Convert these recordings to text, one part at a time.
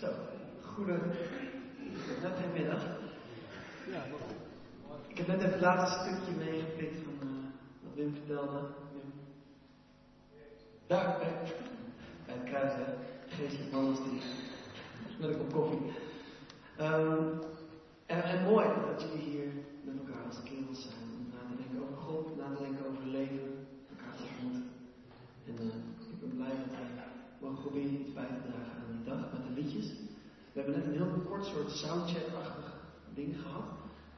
Zo, goede, middag. Ja, ik heb net even het laatste stukje meegepikt van uh, wat Wim vertelde. Wim. Daar, bij, bij het kruis, hè. Geestelijk mannenstier. Met een kop koffie. Um, en, en, mooi dat jullie hier met elkaar als kerels zijn. Om na te denken over God, na te denken over leven, elkaar te ontmoeten. En uh, ik ben blij dat wij mogen proberen iets bij te dragen aan die dag met de We hebben net een heel kort soort soundcheck-achtig ding gehad.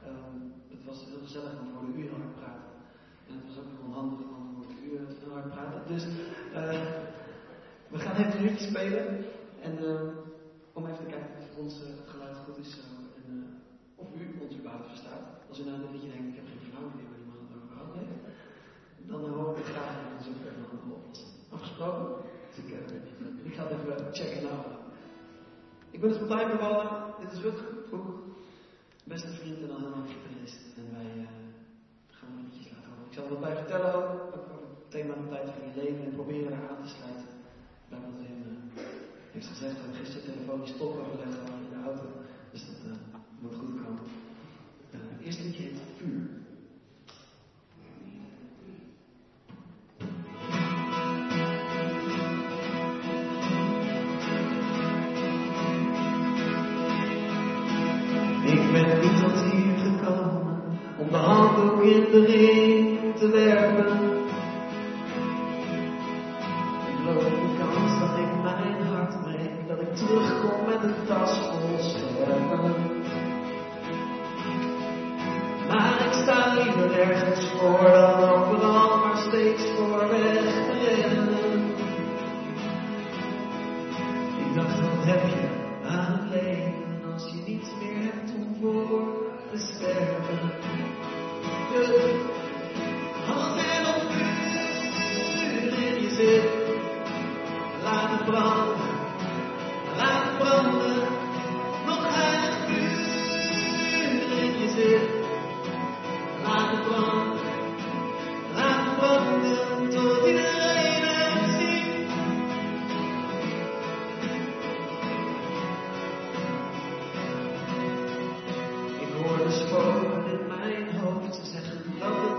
Um, het was heel gezellig om voor de uur hard praten. En het was ook nog onhandig om voor de uur heel hard praten. Dus uh, we gaan even een liedje spelen. En uh, om even te kijken of ons geluid goed is. en of u ons überhaupt verstaat. Als u nou een liedje denkt, ik heb geen flauw idee waar die man het over gehad heeft. Dan hoor ik graag dan zoeken we even een oplossing. Afgesproken? Ik, ik ga het even checken nou. Ik ben Martijn bevallen. Dit is Rutger Vroeg. Beste vriend en al helemaal gitarist. En wij uh, gaan een liedjes laten horen. Ik zal wat bij vertellen ook. Over het thema de tijd van je leven. En proberen daar aan te sluiten. Bij wat Wim uh, heeft gezegd. Hebben gisteren telefonisch top overlegd in de auto. Dus dat uh, moet goed komen. het eerste liedje heet Vuur.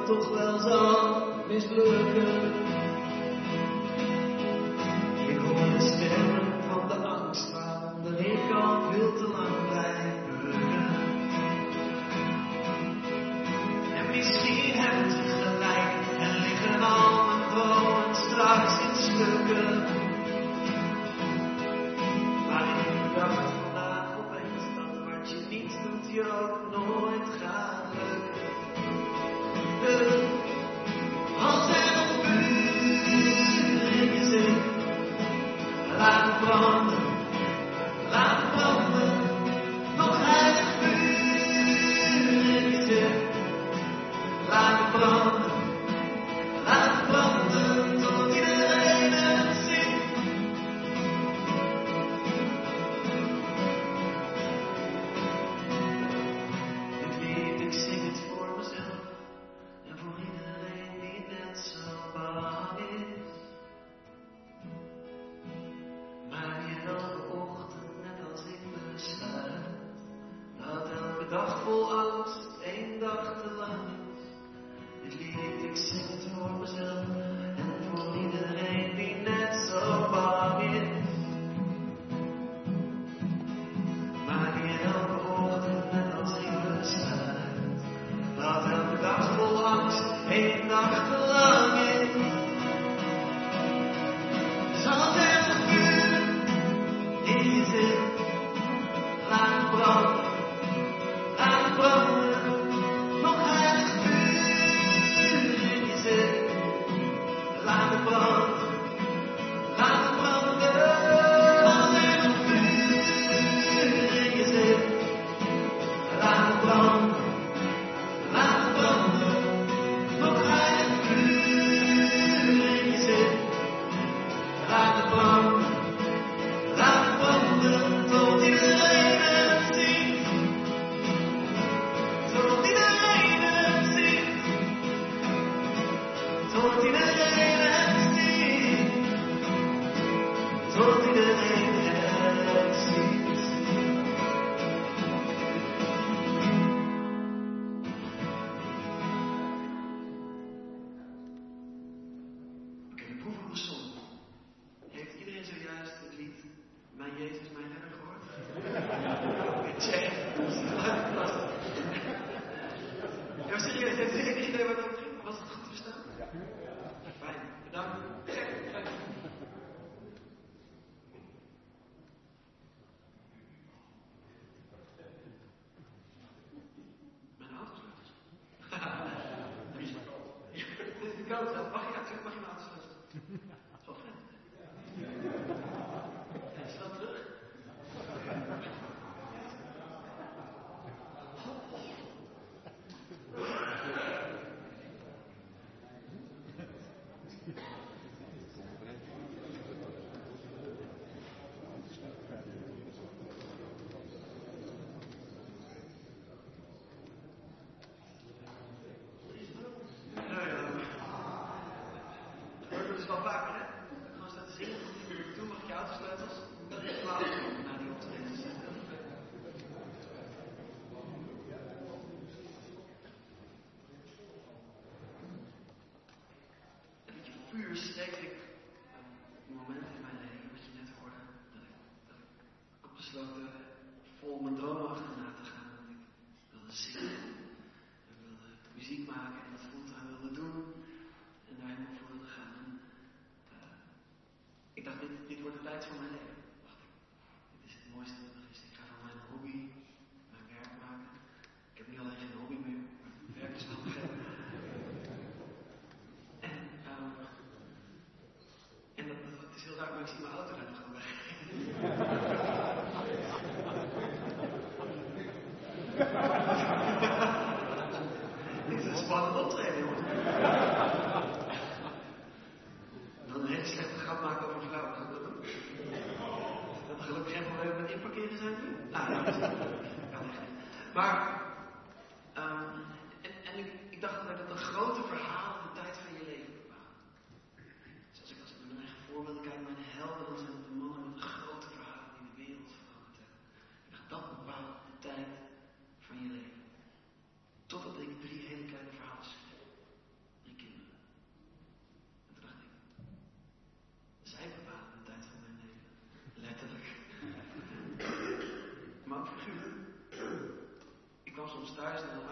Toch wel zal mislukken. is denk ik eh, een moment in mijn leven, wat je net hoorde, dat ik, dat ik besloten vol mijn dromen Jeg synes bare det var trevlig обстоятельства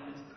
Testament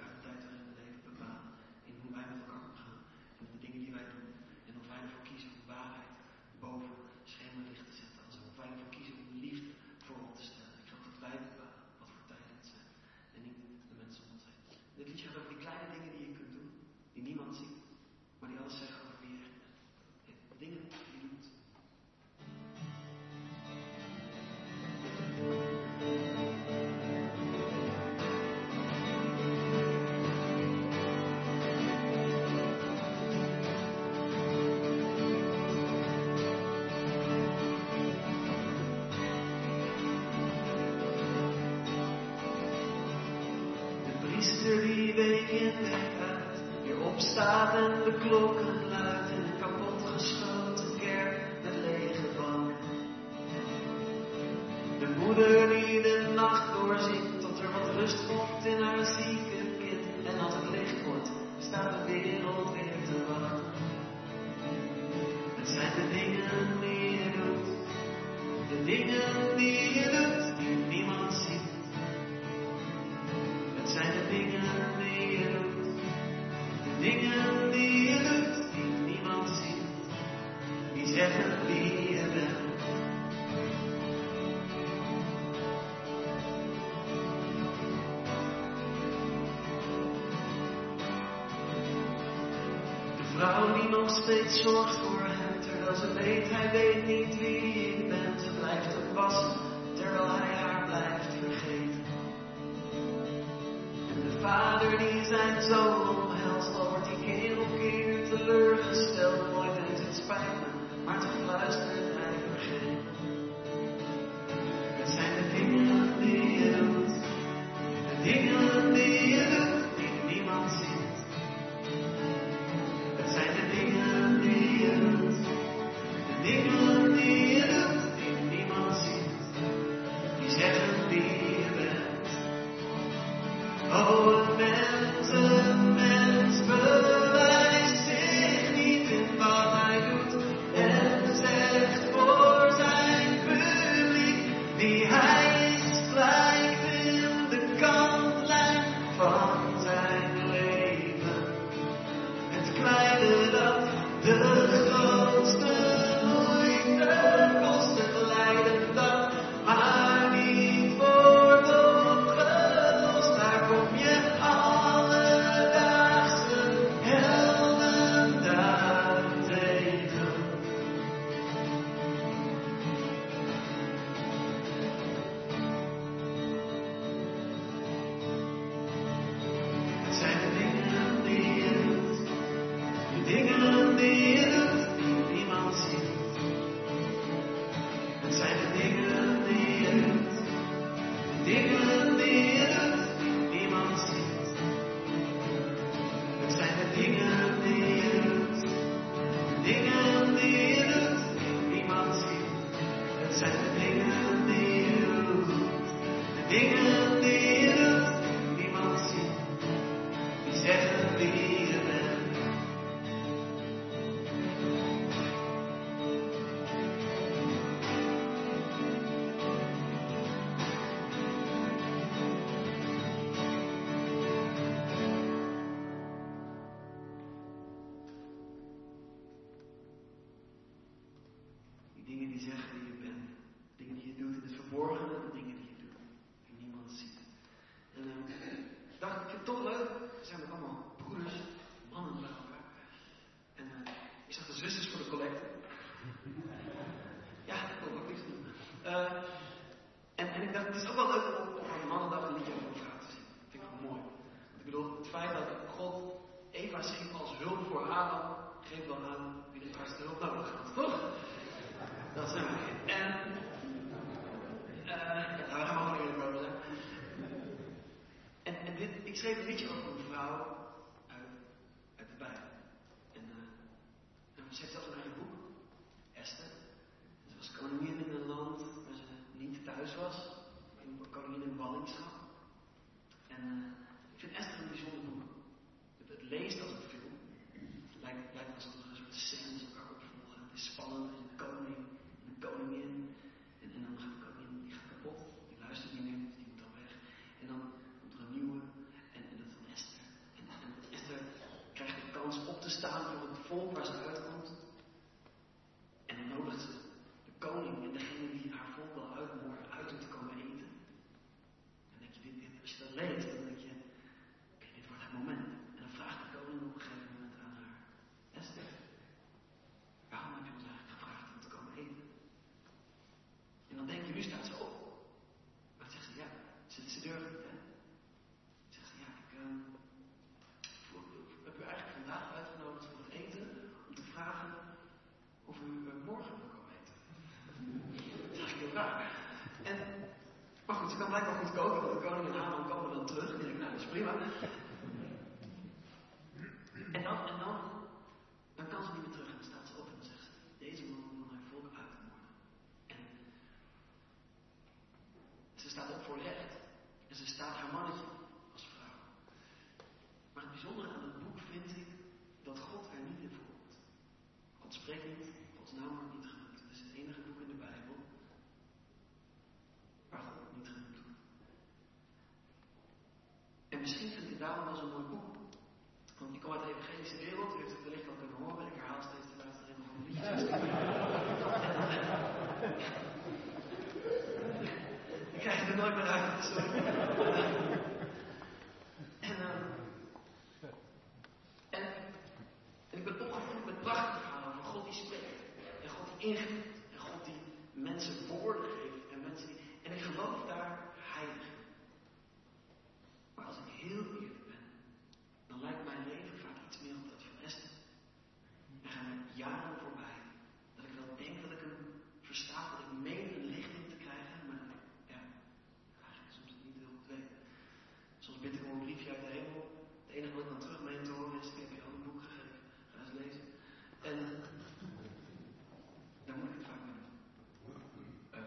and the glory. vrouw die nog steeds zorgt voor hem, terwijl ze weet, hij weet niet wie ik ben. Ze blijft hem wassen, terwijl hij haar blijft vergeten. En de vader die zijn zoon omhelst, al wordt hij keer op keer teleurgesteld, nooit eens het spijt me, maar te fluisteren. 你如果 understand your full present goed, je kan blijkbaar goed koken. Want de koning en Haman komen dan terug. En ik denken, nou dat is prima. daarom was een mooi boek. Want uit de evangelische wereld, u heeft het wellicht al kunnen horen, ik herhaal steeds de laatste rimmen van de liedjes. ik krijg er nooit meer uit, ehm, en, ik ben opgevoed met prachtige verhalen van God die spreekt. En God die ingrijpt. En God die mensen woorden geeft. En, mensen die, en ik geloof daar heilig jaren voorbij dat ik wel denk dat ik hem versta, dat ik meen een lichting te krijgen, maar ik ja, eigenlijk soms niet heel goed weet. Soms bid ik om een briefje uit de hemel. Het enige wat ik dan terug mee te horen is, ik heb je al een boek gegeven, ga eens lezen. En eh, daar moet ik het vaak mee doen. Uh,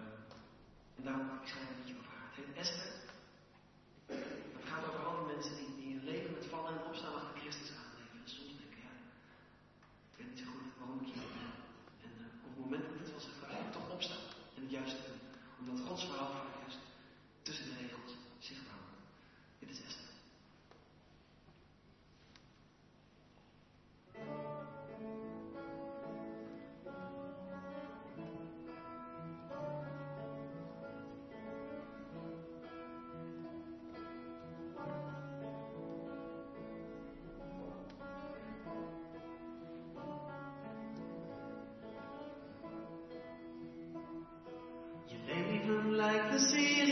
en daarom, ik schrijven. see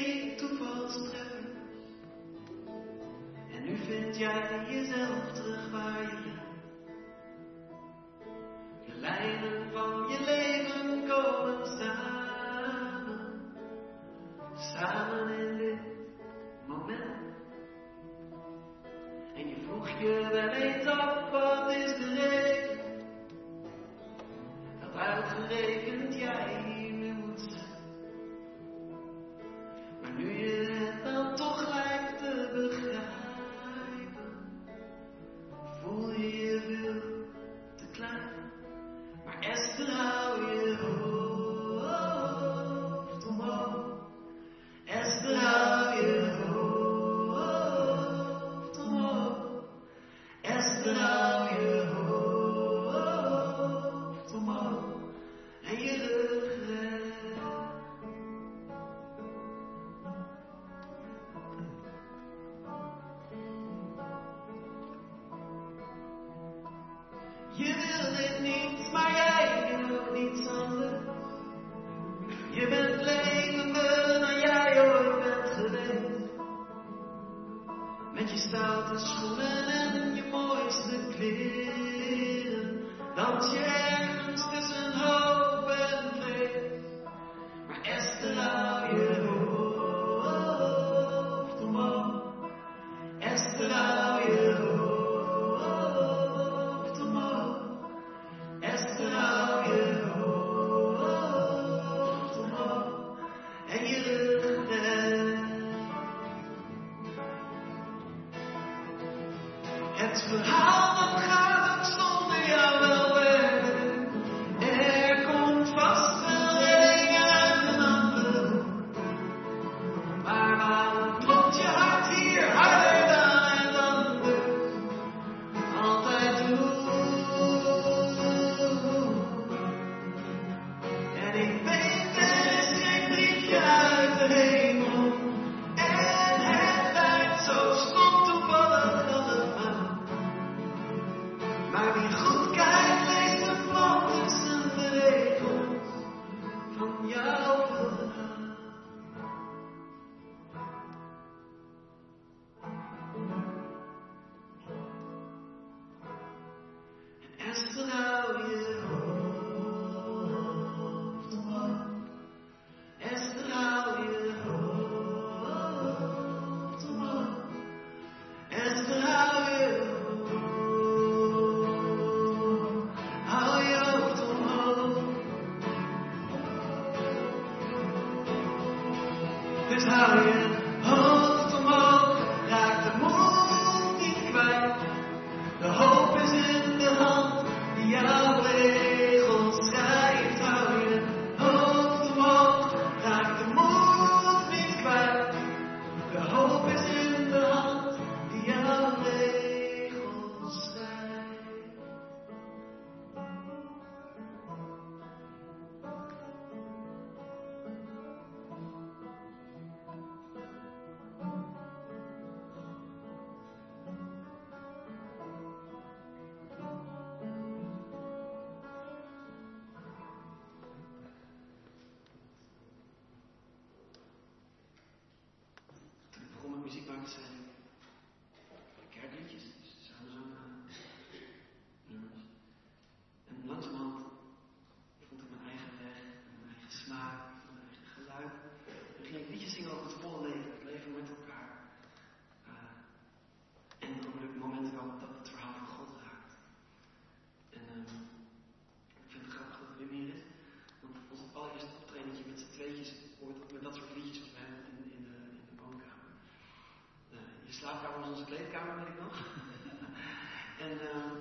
Je bent levender dan jij ooit bent geweest. Met je stoute schoenen en je mooiste kleren dans je van onze kleedkamer, weet ik nog. en ehm,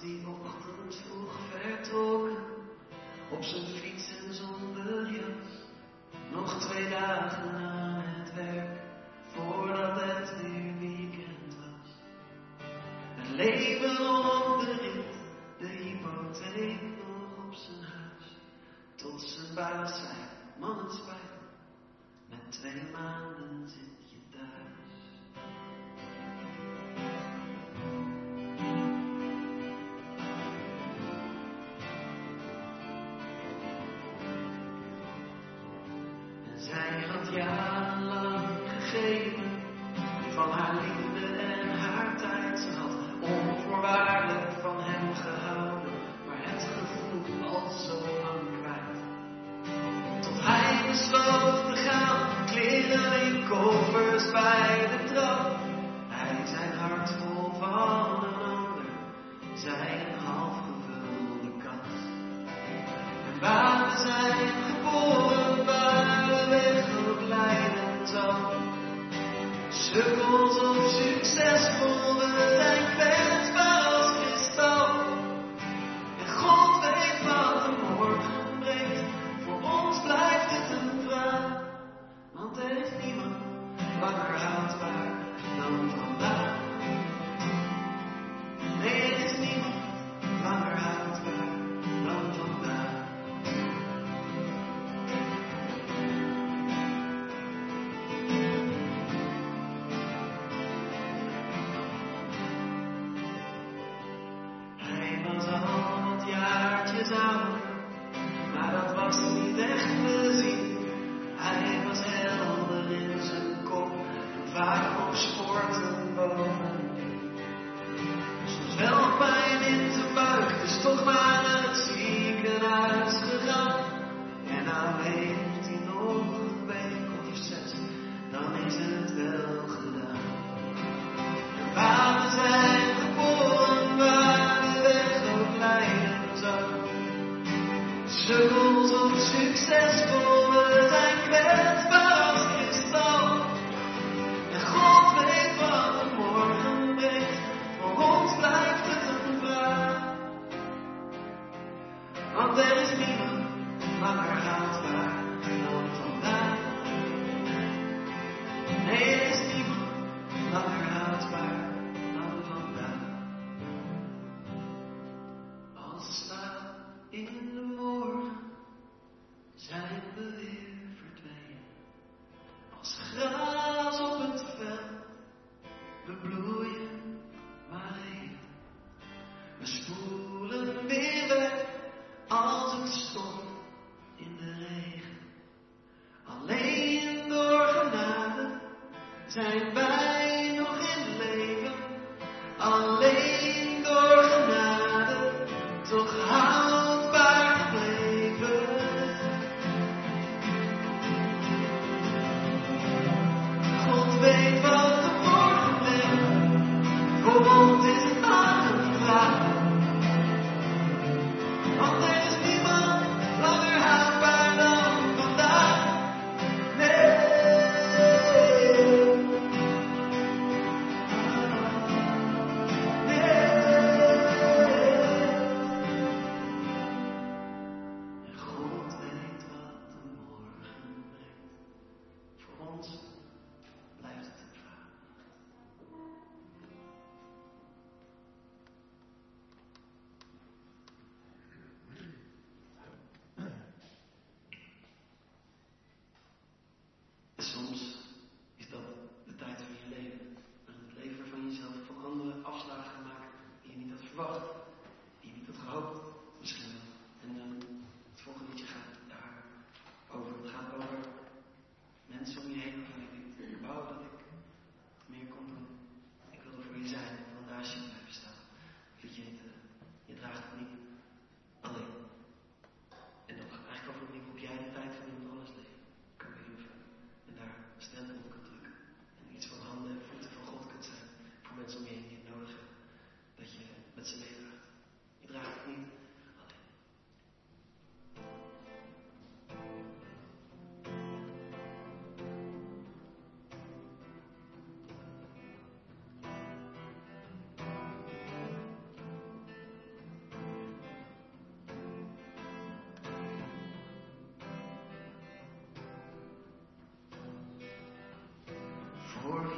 die ochtend vroeg vertrokken, op zijn fiets en zonder jas. Nog twee dagen na het werk, voordat het weer weekend was. Het leven Goud op succesvol, we als kristal. En God weet wat de morgen brengt. Voor ons blijft het een vraag. want er is niemand langer haatbaar dan van.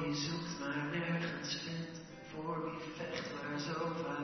Je zoekt maar nergens vindt, voor wie vecht maar zo vaak.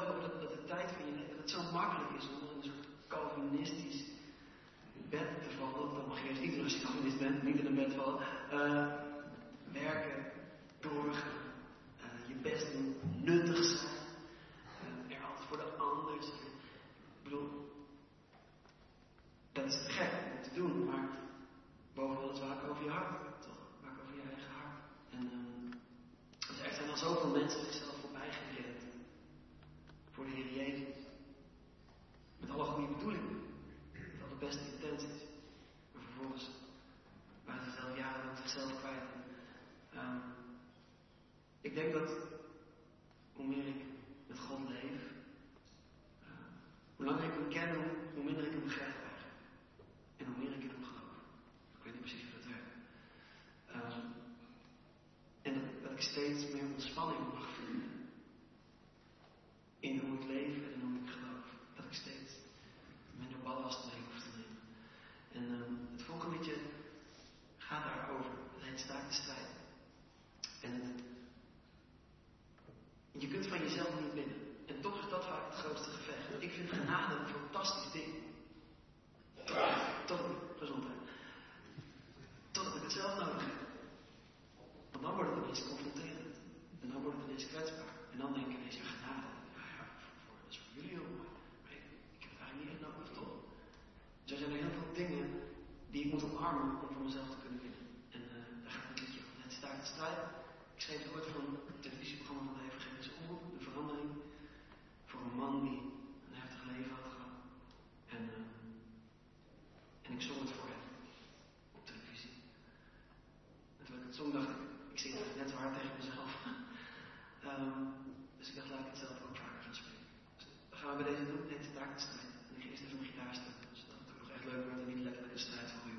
gaat ook dat, dat de tijd van je dat het zo makkelijk is om in een soort Calvinistisch bed te vallen. Dat mag je eerst niet doen als je Calvinist bent, niet in een bed vallen. Uh, werken, doorgaan, uh, je best doen, nuttig zijn. Uh, er altijd voor de anders. Ik bedoel, dat is te gek om te doen, maar boven alles waken over je hart, toch? Waken over je eigen hart. En uh, er zijn al zoveel mensen zichzelf voorbij gereden voor de Heer Jezus. Met alle goede bedoelingen, met alle beste intenties. Maar vervolgens waren ze zelf jarenlang zichzelf kwijt. Um, ik denk dat hoe meer ik met God leef, uh, hoe langer ik hem ken, hoe, hoe minder ik hem begrijp eigenlijk. En hoe meer ik in hem geloof. Ik weet niet precies hoe dat werkt. Um, en dat, dat, ik steeds meer ontspanning mag vinden. In hoe ik leef en hoe ik geloof. Dat ik steeds minder ballast mee hoef te nemen. En het volgende gaat daarover. Het heet Staak de. En je kunt van jezelf niet winnen. En toch is dat vaak het grootste gevecht. Ik vind genade een fantastisch ding. Tot gezondheid. Totdat ik het zelf nodig heb. Want dan wordt het ineens confronterend. En dan wordt het ineens kwetsbaar. En dan denk ik ineens, ja, genade. Ja, ja, voor, dat is voor jullie hoor. Maar ik, ik heb het eigenlijk niet echt nodig, toch? Dus er zijn er heel veel dingen om voor mezelf te kunnen winnen. En uh, daar gaat het liedje van. Het staat de strijd. Ik schreef het ooit van een televisieprogramma van de Evangelische Omroep, De Verandering. Voor een man die een heftig leven had gehad. En, en ik zong het voor hem. Op televisie. En ik het zong dacht ik, ik zing het net zo hard tegen mezelf. um, dus ik dacht, laat ik het zelf ook vaker gaan spelen. Dus dan gaan we bij deze doen. Het staat de strijd. En ik ga eerst even mijn gitaar stemmen. Zodat het ook nog echt leuk wordt en niet letterlijk een strijd voor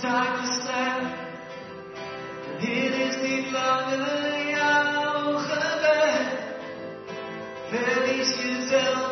It's time to. Hier is niet langer jouw gebed. Verlies jezelf.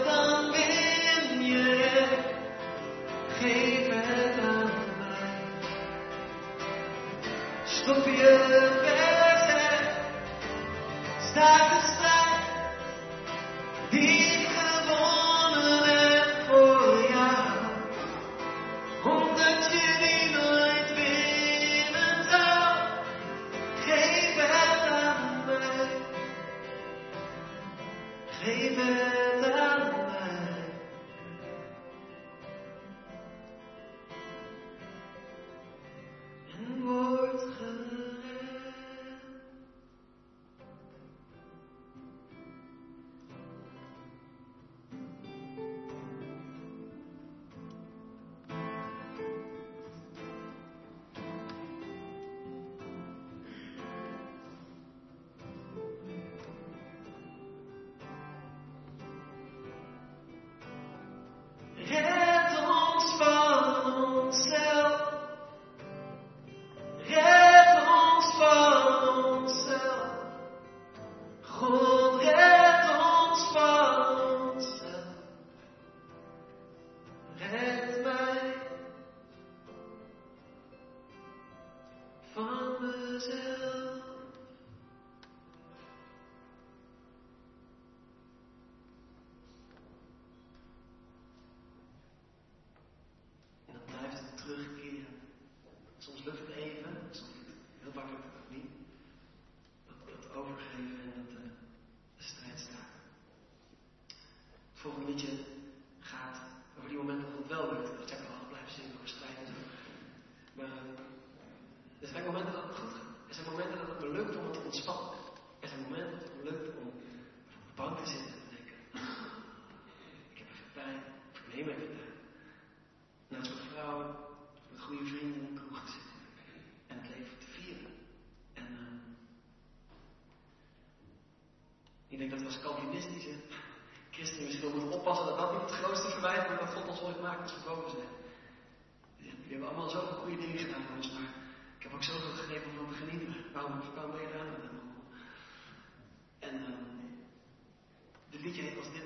Ik denk dat we als Calvinistische christenen misschien moeten oppassen dat dat niet het grootste verwijt wordt dat God ons ooit maakt als we boven zijn. Jullie hebben allemaal zoveel goede dingen gedaan, ons, maar ik heb ook zoveel gegeven om van te genieten. Waarom, ben je daar En ehm, de liedje heet als dit.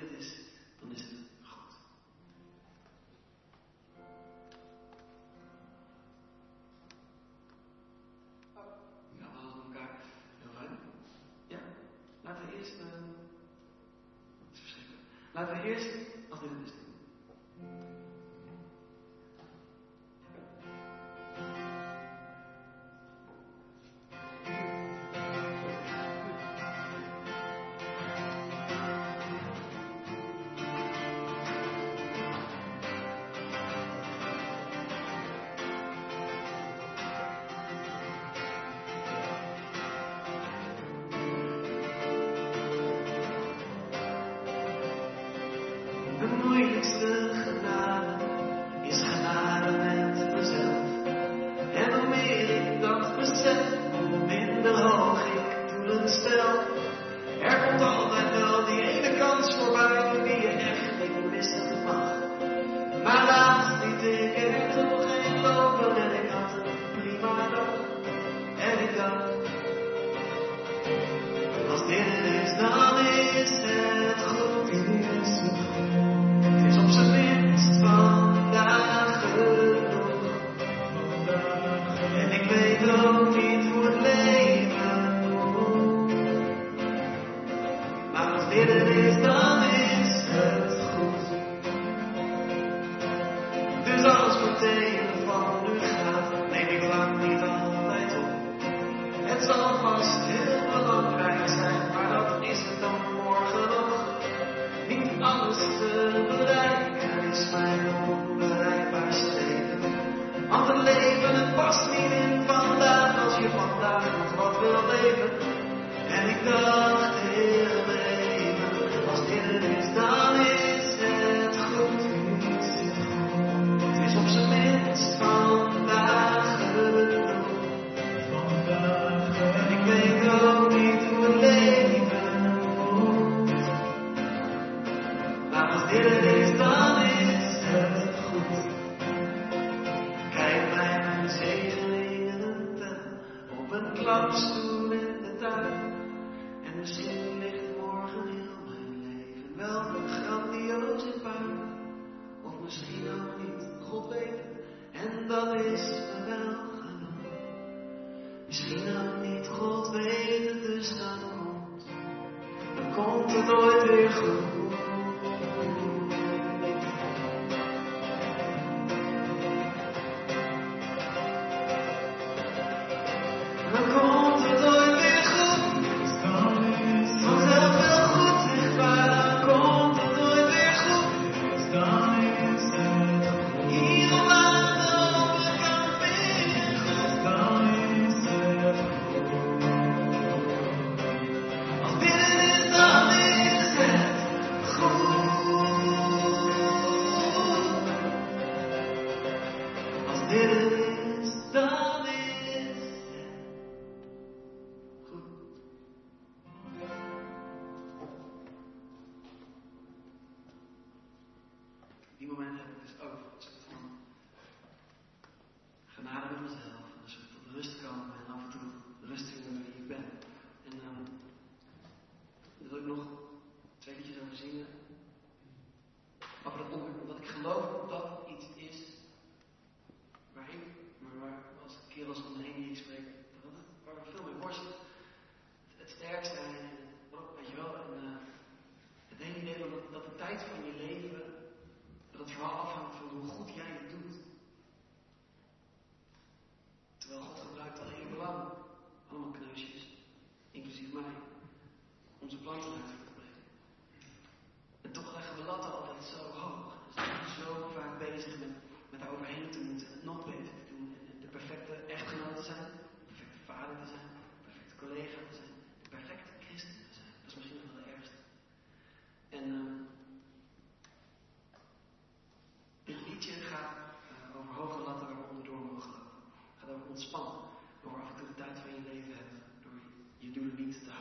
you will meet the,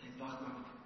the embankment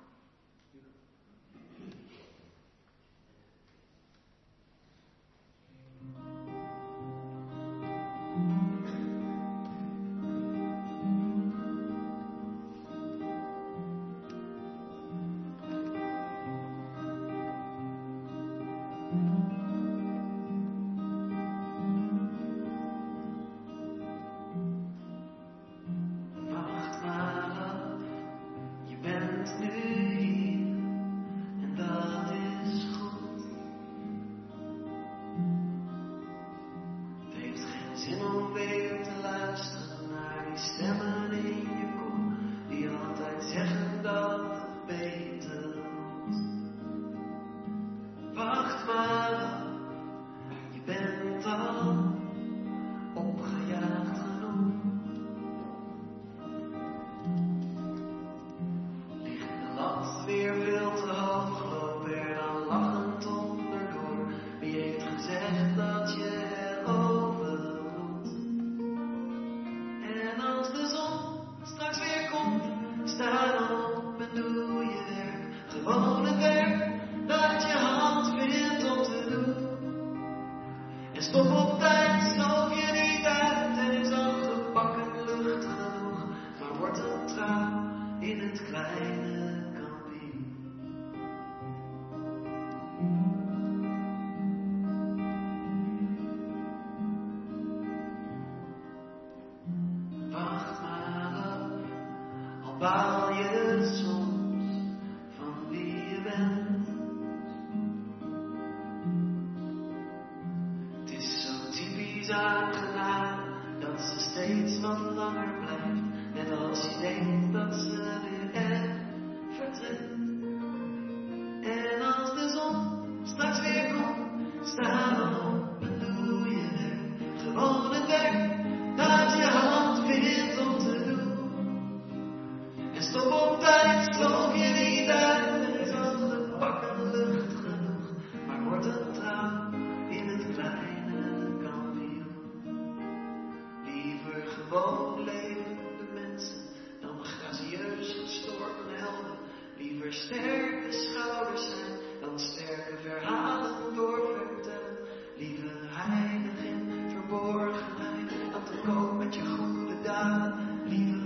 sterke schouders zijn, dan sterke verhalen doorvertellen. Lieve heiliging, verborgenheid, aan te koop met je goede daden, lieve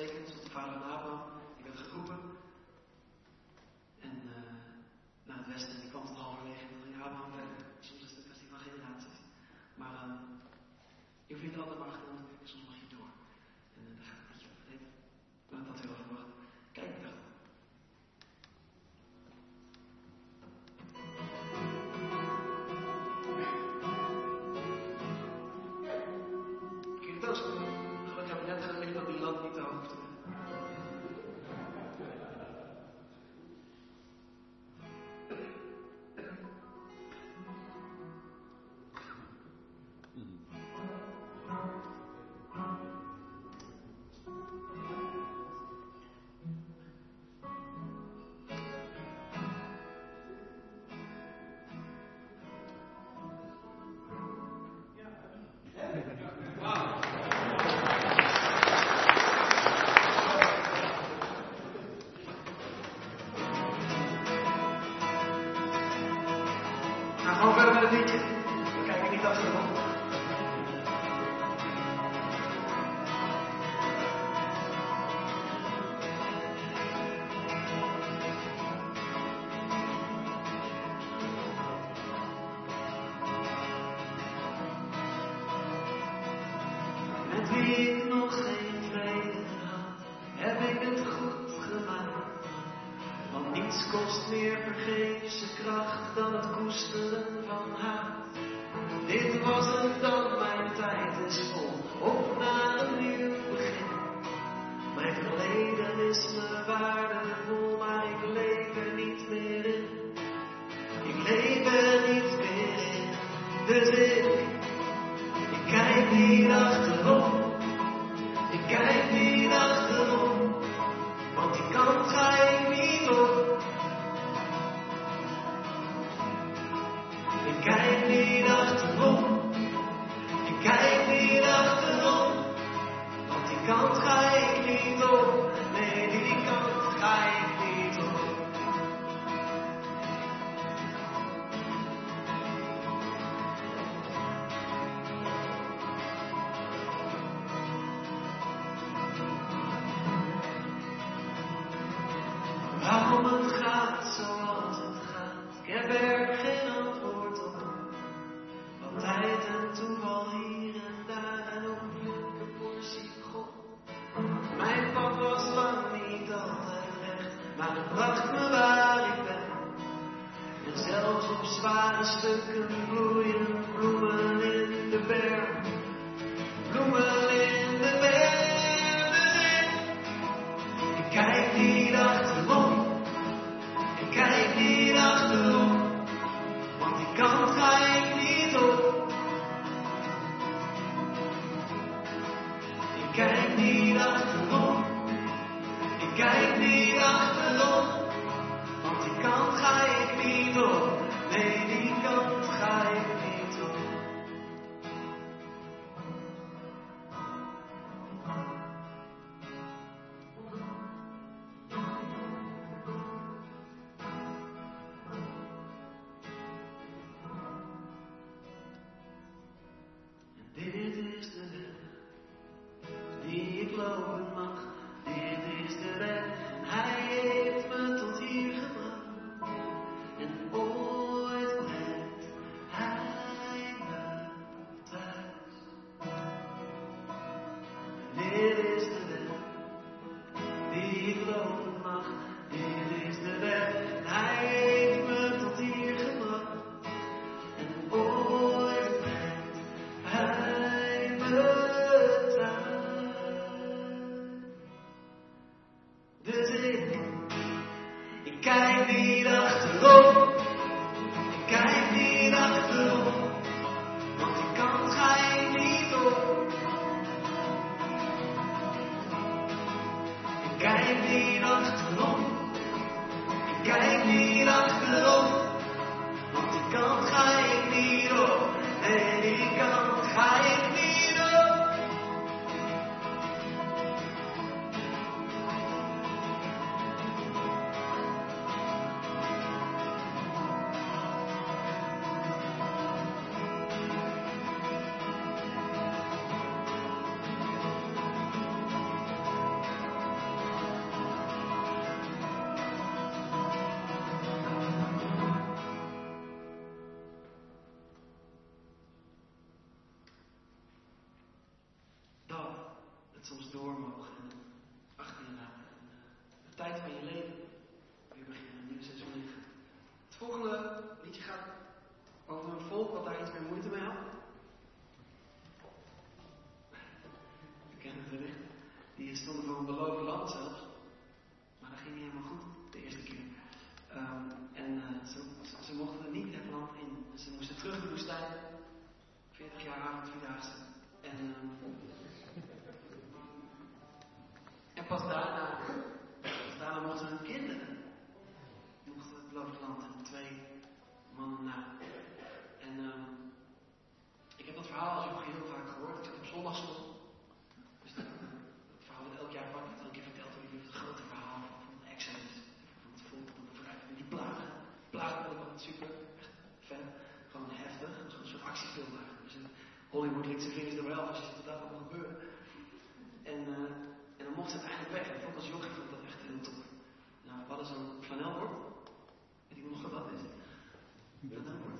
betekent, vader Nabo, ik werd geroepen. En uh, naar het westen, ik kwam tot halverwege en ging Abraham verder. Soms is het een kwestie van generaties. Maar ehm, uh, vind het niet altijd maar achteraan soms mag En toen al hier en daar en een flinke portie God. Mijn pad was lang niet altijd recht, maar het bracht me waar ik ben. En zelfs op zware stukken broer. soms door mogen en achterin laten. de tijd van je leven weer beginnen, een nieuw seizoen liggen. Het volgende liedje gaat over een volk wat daar iets meer moeite mee had. We kennen het wellicht. Die stonden voor een beloofd land zelfs. Maar dat ging niet helemaal goed de eerste keer. Ehm, en eh, ze, ze, er niet het land in. Ze moesten terug de woestijn. 40 jaar avondvierdaagse. En ehm, pas daarna, pas daarna mochten hun kinderen. Die mochten het beloofd in. Twee mannen na. En uh, ik heb dat verhaal als ook heel vaak gehoord. Ik zat op zondagschool. Dus dat, het verhaal wordt elk jaar wakker. Dan keer verteld hoe het grote verhaal van, van Exodus. Van het volk van de vooruit. En die plagen. Plagen vond ik altijd super. Echt vet. Gewoon heftig. Dat een soort actiefilm. Dus Hollywood likt zijn vingers er wel als je ziet wat daar allemaal gebeuren. En, uh, en mocht ze uiteindelijk weg. En ik vond als jochie vond dat echt heel tof. Nou, we hadden zo'n flanelbord. Weet ik nog wat dat is? Flanelbord?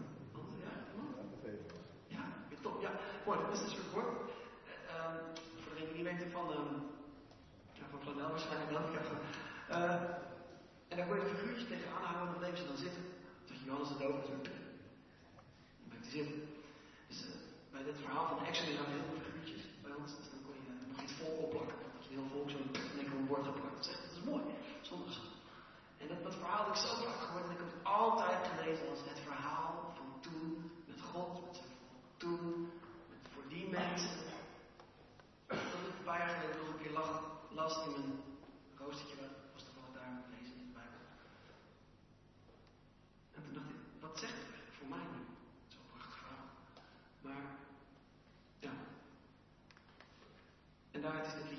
Ja, ja, top. Ja, mooi. Dat is een soort bord. Uh, um, voor degenen die weten van, um, ja, van flanel waarschijnlijk dan. Ja, uh, en daar kon je figuurtjes tegenaan houden en dan bleven ze dan zitten. Toen je Johannes het over zo. Dan bleef hij zitten. Dus uh, bij dit verhaal van de Exodus hadden heel veel figuurtjes bij ons. Dus dan kon je nog iets volk opplakken. Dat heel volk zo lekker een bord geplakt. Dat is, dat is mooi. Zondags. En dat, dat verhaal heb ik zo vaak gehoord en ik het altijd gelezen als het verhaal van toen met God, met zijn volk. Toen, met, voor die mensen. Tot ik een paar jaar geleden nog een keer lag, las in mijn roostertje, was toevallig daar het lezen in de Bijbel. En toen dacht ik, wat zegt het voor mij nu? Zo'n prachtig verhaal. Maar, ja. En daaruit is dit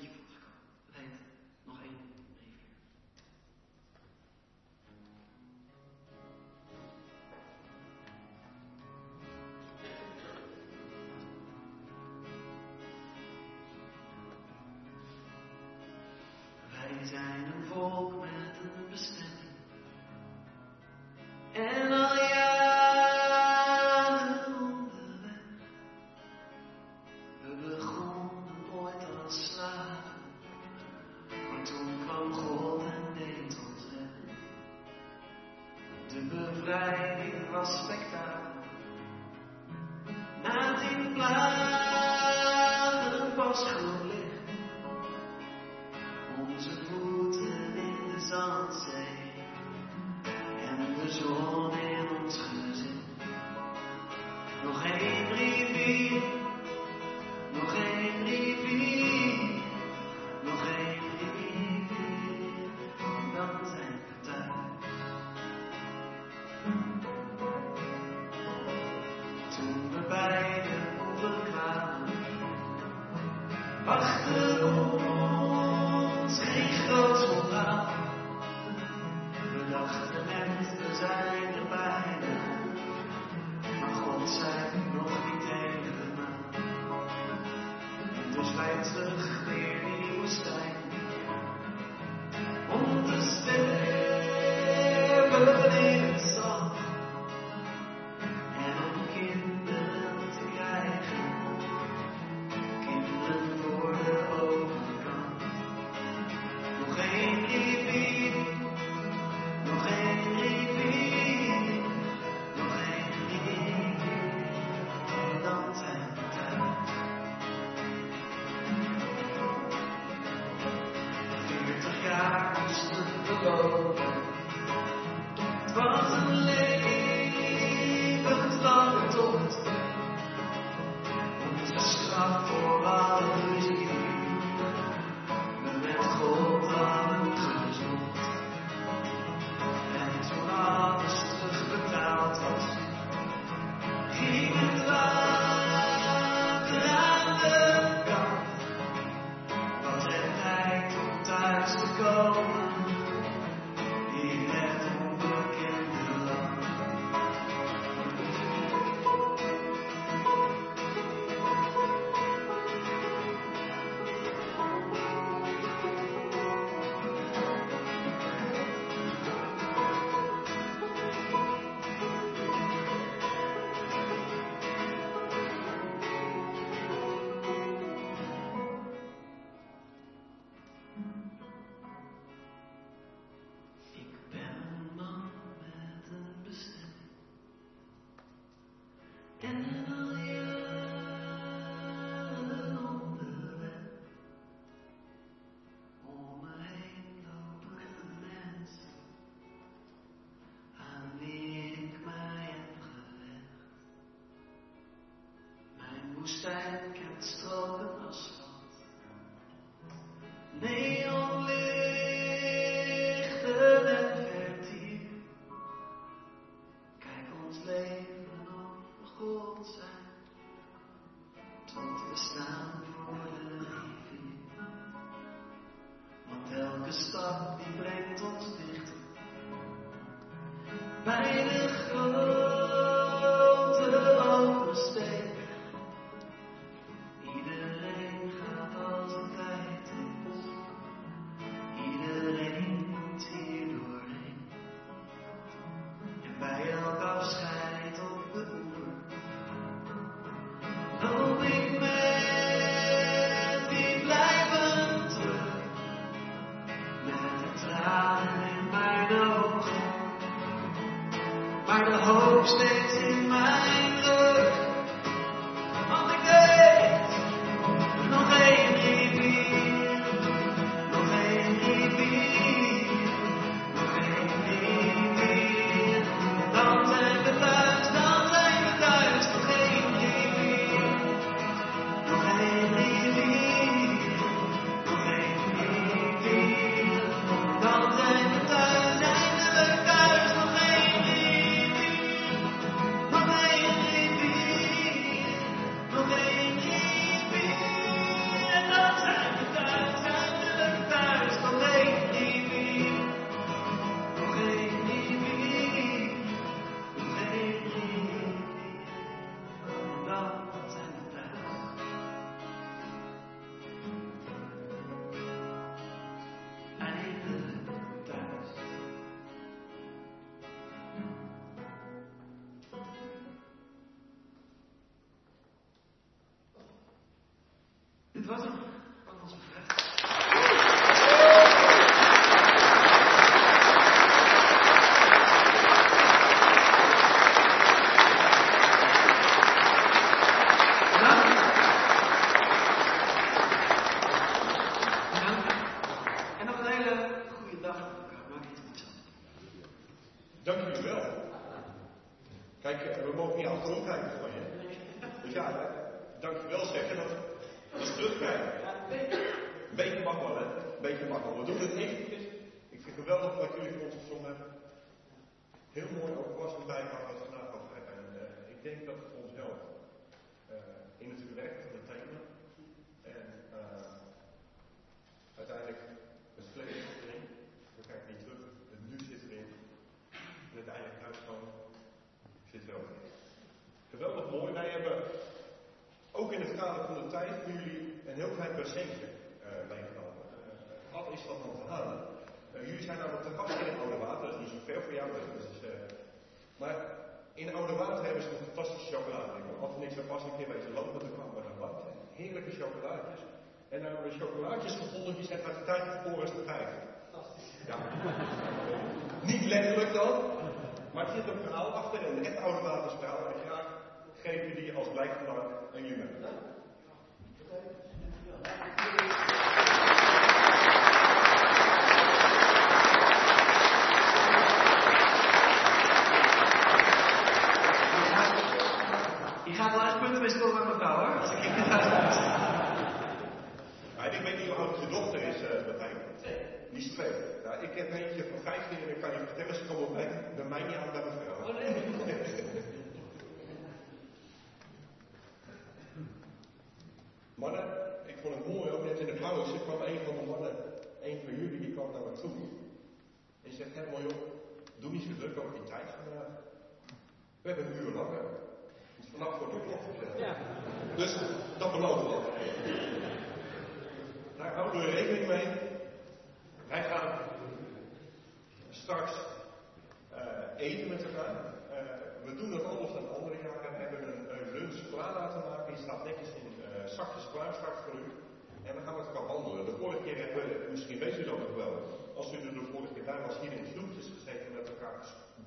So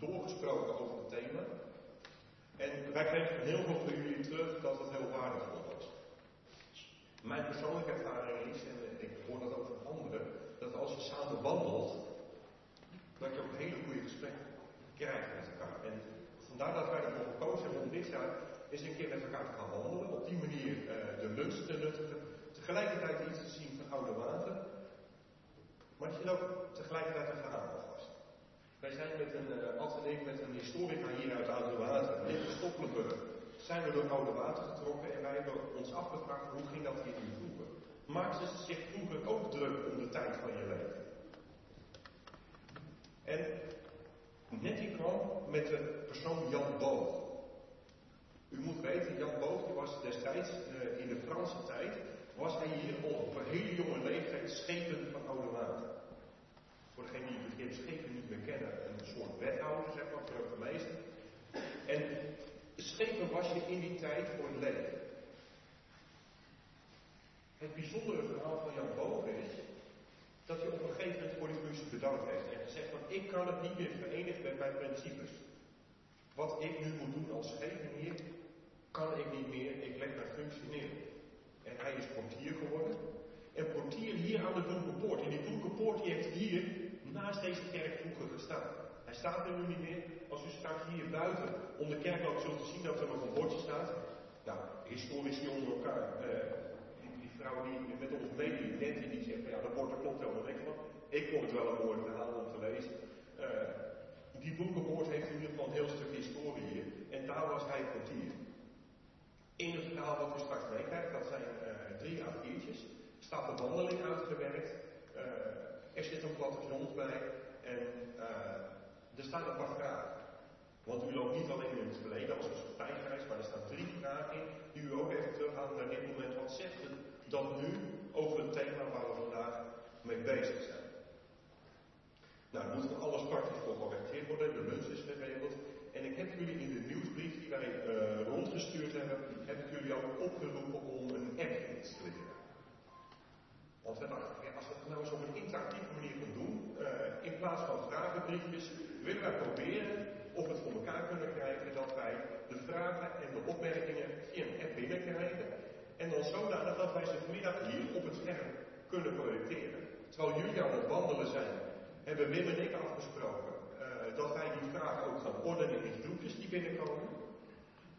doorgesproken over het thema. En wij kregen heel veel van jullie terug dat het heel waardevol was. Mijn persoonlijke ervaring is, en ik hoor dat ook van anderen, dat als je samen wandelt, dat je ook hele goede gesprek krijgt met elkaar. En vandaar dat wij ervoor gekozen hebben om dit jaar eens een keer met elkaar te gaan wandelen. Op die manier eh, de lunch te nuttigen, tegelijkertijd iets te zien van oude water. Maar dat je ook tegelijkertijd een verhaal wij zijn met een uh, met een historica hier uit Oude Water, Nick Stoppelenburg, zijn we door Oude Water getrokken en wij hebben ons afgevraagd hoe ging dat hier nu vroeger. Maakte ze zich vroeger ook druk om de tijd van je leven? En Nettie kwam met de persoon Jan Boog. U moet weten, Jan Boog die was destijds uh, in de Franse tijd, was hij hier op een hele jonge leeftijd schepen van Oude Water. Voor degenen die het begrip niet meer kennen, een soort wethouder, zeg maar, voor een gemeente. En schepen was je in die tijd voor leven. Het bijzondere verhaal van Jan Boog is dat hij op een gegeven moment voor die functie bedankt heeft en gezegd van ik kan het niet meer verenigen met mijn principes. Wat ik nu moet doen als schepenieer, kan ik niet meer, ik leg mijn functie neer. En hij is portier geworden. En portier hier aan de Donkerpoort. En die Donkerpoort die heeft hier naast deze kerk vroeger gestaan. Hij staat er nu niet meer. Als u straks hier buiten om de kerk ook zult zien dat er nog een bordje staat. Nou, historici onder elkaar. Uh, die, vrouw die met ons meeliep, net die zegt, ja, dat bord dat klopt helemaal niks van. Ik vond het wel een mooi verhaal om te lezen. Uh, die Donkerpoort heeft in ieder geval een heel stuk historie hier. En daar was hij portier. In het verhaal wat u straks meekrijgt, dat zijn uh, drie A4'tjes, staat de wandeling uitgewerkt. Er zit een plattegrond bij en uh, er staan een paar vragen. Want u loopt niet alleen in het verleden als een soort tijdreis, maar er staan drie vragen die u ook even terughaalt naar dit moment. Wat zegt het dan nu over het thema waar we vandaag mee bezig zijn? Nou, moet van alles praktisch voor georganiseerd worden, de lunch is geregeld. En ik heb jullie in de nieuwsbrief die wij uh, rondgestuurd hebben, heb ik jullie ook opgeroepen om een app te installeren. Want we dachten, als we het nou eens op een interactieve manier gaan doen, uh, in plaats van vragenbriefjes, willen wij proberen of we het voor elkaar kunnen krijgen dat wij de vragen en de opmerkingen via een app binnenkrijgen. En dan zodanig dat wij ze vanmiddag hier op het scherm kunnen projecteren. Terwijl jullie aan het wandelen zijn, hebben Wim en ik afgesproken uh, dat wij die vragen ook gaan ordenen in groepjes die binnenkomen.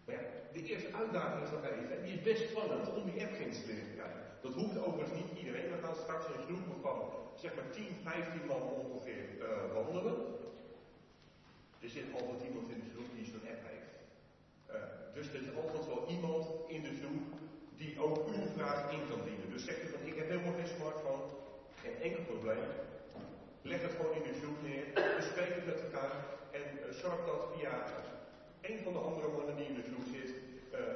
Maar ja, de eerste uitdaging nog even, die is best spannend om die app geïnstalleerd te krijgen. Dat hoeft overigens niet iedereen. We gaan straks in groepen van zeg maar 10, 15 man ongeveer uh, wandelen. Er zit altijd iemand in de groep die zo'n app heeft. Uh, dus er is altijd wel iemand in de groep die ook uw vraag in kan dienen. Dus zegt u van ik heb helemaal geen smartphone, geen enkel probleem. Leg het gewoon in de groep neer, bespreek het met elkaar en uh, zorg dat via een van de andere mannen die in de groep zit,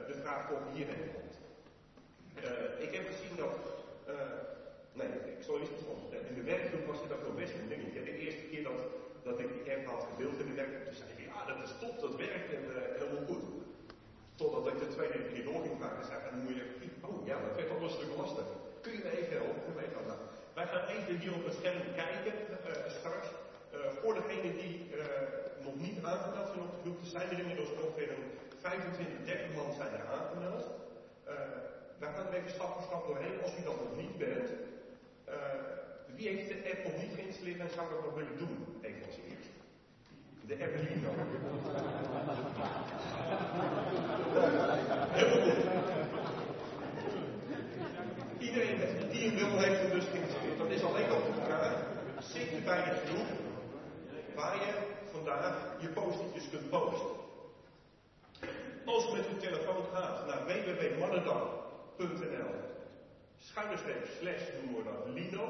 de vraag toch hierheen komt. Uh, ik heb gezien dat, nee, ik zal iets vertellen. In de werkgroep was ook wel best een dingetje. De eerste keer dat, dat ik die app had gedeeld in de werkgroep, toen zei ik, ja, dat is top, dat werkt en helemaal goed. Totdat ik de tweede keer door ging vragen en zei, en dan moet je, oh ja, dat werd al een stuk lastig. Kun je me even helpen? Mee gaan nou, wij gaan even hier op het scherm kijken uh, straks. Uh, voor degenen die uh, nog niet aangemeld zijn op de groep, zijn er inmiddels ongeveer een 25, 30 man zijn er aangemeld. Gaan er even stap voor stap doorheen. Als u dat nog niet bent, wie heeft de app nog niet geïnstalleerd en zou dat nog willen doen? Even als eerste. De app Lino. Heel. Iedereen die een wil heeft er dus geïnstalleerd. Dat is alleen nog de vraag. Zit je bij de groep waar je vandaag je post-itjes kunt posten? Als je met uw telefoon gaat naar www.mannendam.nl schuine slash noemen Lino.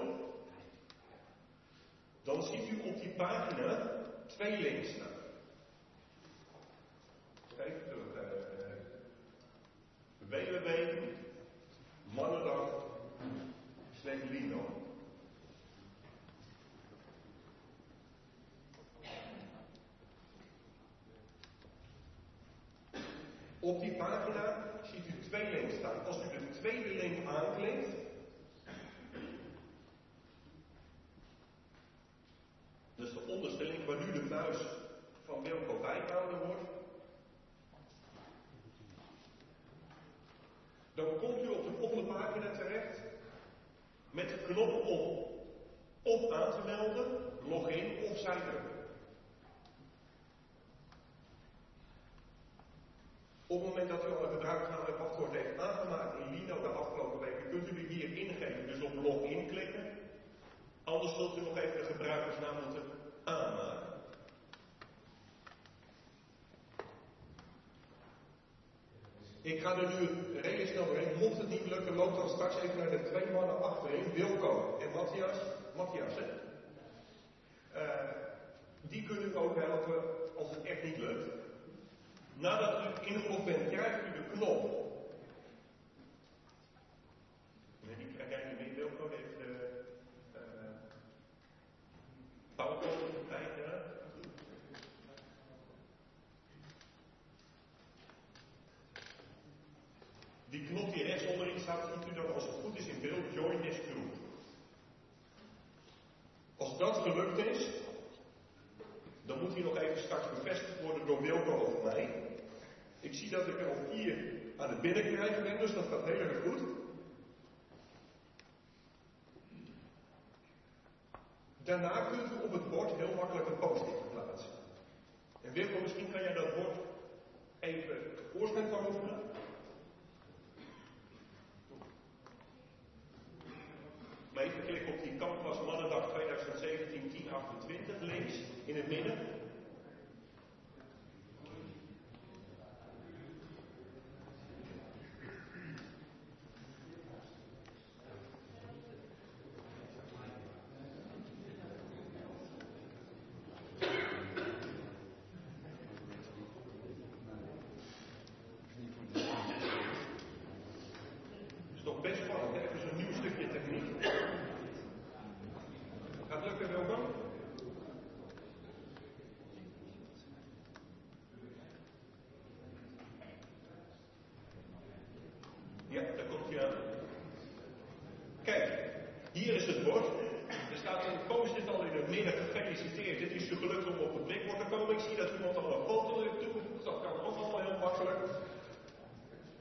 Dan ziet u op die pagina twee links staan. Kijk, uh, www.mannendam slash Lino. Op die pagina ziet u twee links staan. Als u de tweede link aanklikt, dus de onderste link waar nu de muis van Wilco bijgehouden wordt, dan komt u op de volgende pagina terecht met de knop om op aan te melden, login of zijn drukken. Op het moment dat u al een gebruikersnaam en wachtwoord heeft aangemaakt in Lino de afgelopen weken, kunt u die hier ingeven. Dus op login klikken. Anders zult u nog even de gebruikersnaam moeten aanmaken. Ik ga er nu redelijk snel doorheen. Mocht het niet lukken, loop dan straks even naar de twee mannen achterin, Wilco en Matthias. Matthias, hè? Uh, die kunnen u ook helpen als het echt niet lukt. Nadat u ingelogd bent, krijgt u de knop. Nee, die krijg jij niet meer. Wilco heeft de uh, PowerPoint bij gedaan. Die knop die rechts onderin staat, ziet u dan als het goed is in beeld Join this group. Als dat gelukt is, dan moet hij nog even straks bevestigd worden door Wilco of mij. Ik dat ik er al vier aan het binnenkrijgen ben, dus dat gaat heel erg goed. Daarna kunt u op het bord heel makkelijk een post-it plaatsen. En Wilco, misschien kan jij dat bord even komen oefenen. Maar even klikken op die Canvas Mannendag 2017 1028 links in het midden. is toch best spannend, hè? Even zo'n nieuw stukje techniek. Gaat lukken, Wilco? Ja, daar komt hij aan. Kijk, hier is het bord. Er staat een post-it al in het midden gefeliciteerd. Het is u gelukt om op het blikbord te komen. Ik zie dat iemand al een foto heeft toegevoegd. Dat kan ook allemaal heel makkelijk.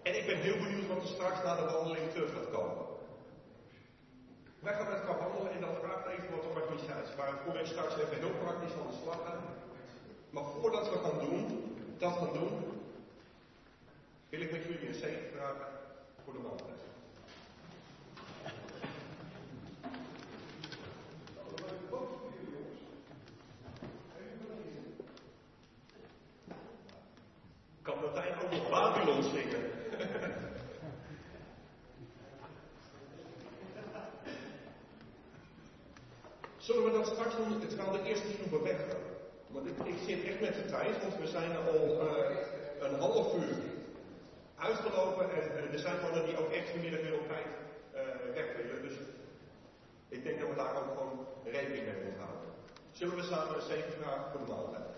En ik ben heel benieuwd wat er straks na de wandeling terug gaat komen. Wij gaan met elkaar wandelen en dat vraagt even wat organisatie. Waarvoor ik straks even heel praktisch aan de slag. Maar voordat we gaan doen, dat gaan doen, wil ik met jullie een zegen vragen voor de maaltijd. Kan Martijn ook nog Babylon zingen? Zullen we dat straks doen, terwijl de eerste groepen weggaan? Want ik, ik, zit echt met de tijd, want we zijn al uh, een half uur uitgelopen en er zijn mannen die ook echt vanmiddag weer op tijd uh, weg willen. Dus ik denk dat we daar ook gewoon rekening mee moeten houden. Zullen we samen een zeven vragen voor de maaltijd?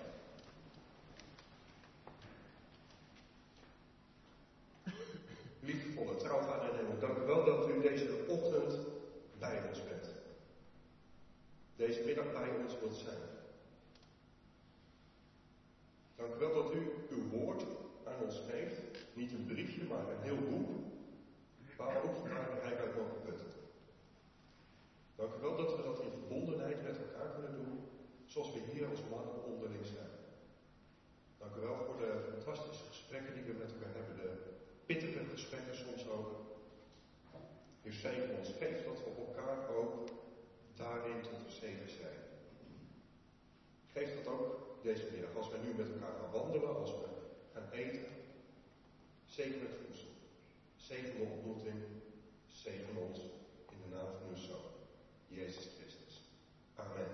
Liefdevolle trouwvader en hemel, dank u wel dat u deze ochtend bij ons bent. Deze middag bij ons wilt zijn. Dank u wel dat u uw woord aan ons geeft. Niet een briefje, maar een heel boek. Waar ook vandaag rijk uit mogen putten. Dank u wel dat we dat in verbondenheid met elkaar kunnen doen. Zoals we hier als mannen onderling zijn. Dank u wel voor de fantastische gesprekken die we met elkaar hebben. De pittige gesprekken soms ook. U zegen ons. Geef dat we elkaar ook daarin tot verzegen zijn. Geef dat ook deze middag, als we nu met elkaar gaan wandelen, als we gaan eten. Zegen het voedsel. Zegen de ontmoeting. Zegen ons in de naam van uw Zoon, Jezus Christus. Amen.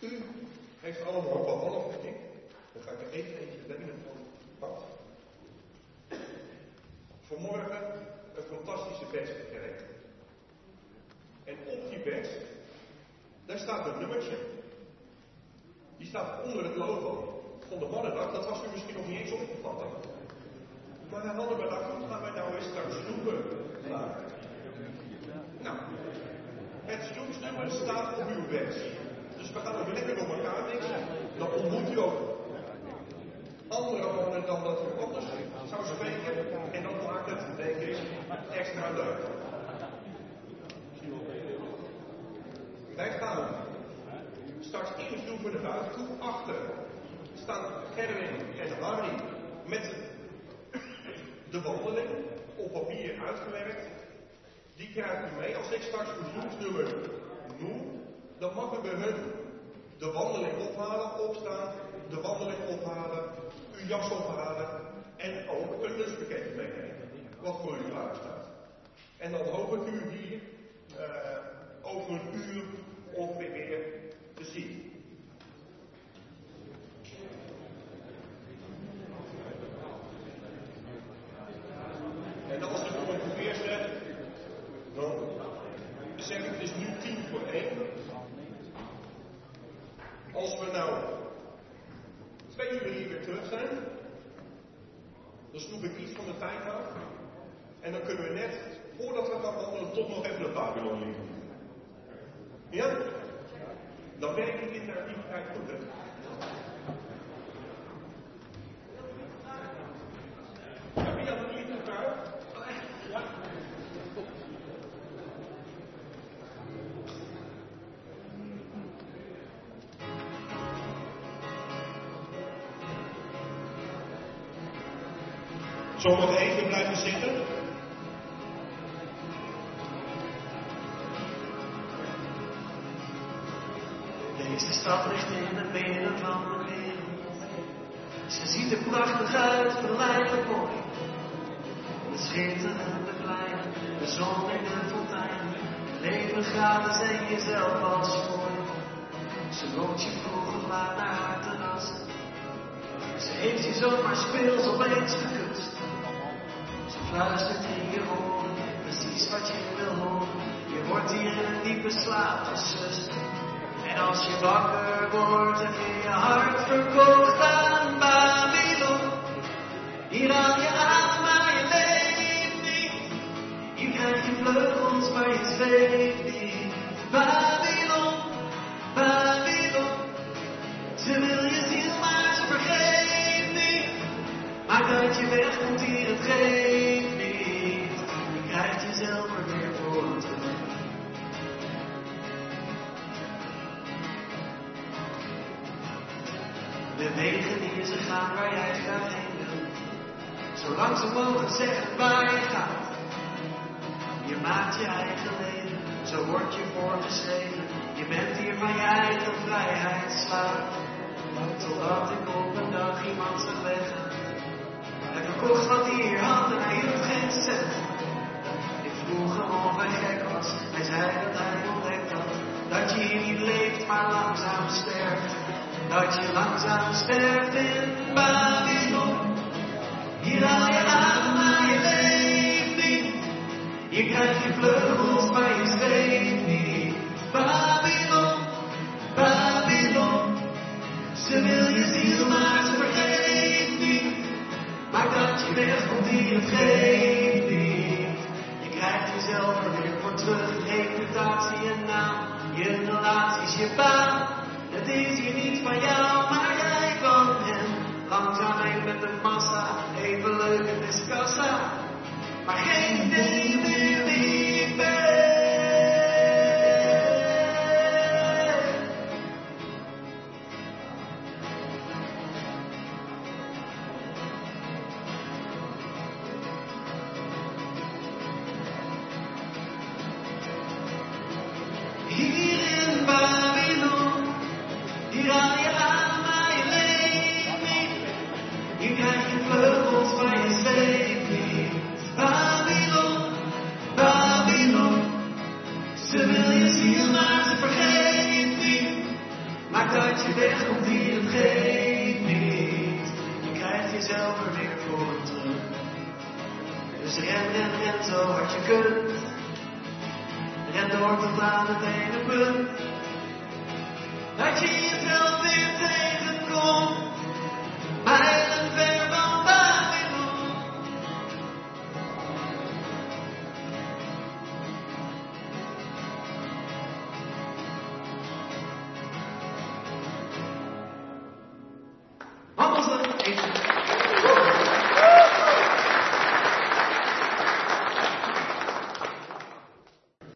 U heeft allemaal half verdiend. Dan ga ik er even eentje lenen van Bart. Vanmorgen een fantastische gekregen. En op die badge, daar staat een nummertje. Die staat onder het logo van de mannendag. Dat was u misschien nog niet eens opgevallen. Maar dan hadden we gedacht, hoe gaan wij nou eens straks snoepen? Nou, het snoepsnummer staat op uw badge. Dus we gaan ook lekker op elkaar mixen. Dan ontmoet u ook andere mannen dan dat u anders zou spreken. En dat maakt het, denk ik, extra leuk. Ingroepen naar buiten toe. Achter staan Gerwin en Harry met de wandeling op papier uitgewerkt. Die krijgt u mee. Als ik straks uw groepsnummer noem, dan mag u bij hun de wandeling ophalen, opstaan, de wandeling ophalen, uw jas ophalen en ook een lunchpakket meenemen. Wat voor u klaar staat. En dan hoop ik u hier uh, over een uur ongeveer weer Zullen we even blijven zitten? Deze stad ligt in het midden van de wereld. Ze ziet er prachtig uit, verleidelijk mooi. De schitterende pleinen, de zon in de fontein. Leven gratis en jezelf als mooi. Ze loopt je vroeg of laat naar haar terras. Ze heeft je zomaar speels opeens gekust. Ze fluistert in je oren, precies wat je wil horen. Je wordt hier in een diepe slaap gesust. En als je wakker wordt en je hart verkocht aan Babylon. Hier haal je adem, maar je leeft niet. Hier krijg je vleugels, maar je zweeft niet. De wegen die ze gaan waar jij graag heen wil. Zolang ze mogen zeggen waar je gaat. Je maakt je eigen leven, zo word je voorgeschreven. Je bent hier van je eigen vrijheid slaaf. Totdat ik op een dag iemand zag leggen. Hij verkocht wat hij hier had en hij hield geen cent. Ik vroeg hem of hij gek was. Hij zei dat hij ontdekt had. Dat je hier niet leeft, maar langzaam sterft. Dat je langzaam sterft in Babylon. Hier haal je adem, maar je leeft niet. Je krijgt je vleugels, maar je zweeft niet. Babylon, Babylon. Ze wil je ziel, maar ze vergeet niet. Maak dat je wegkomt hier, het geeft niet. Je krijgt jezelf er weer voor terug. Reputatie en naam, je relaties, je baan. Het is hier niet van jou, maar jij van hem. Langzaam heen met de massa, even leuk, het is kassa. Maar geen idee meer wie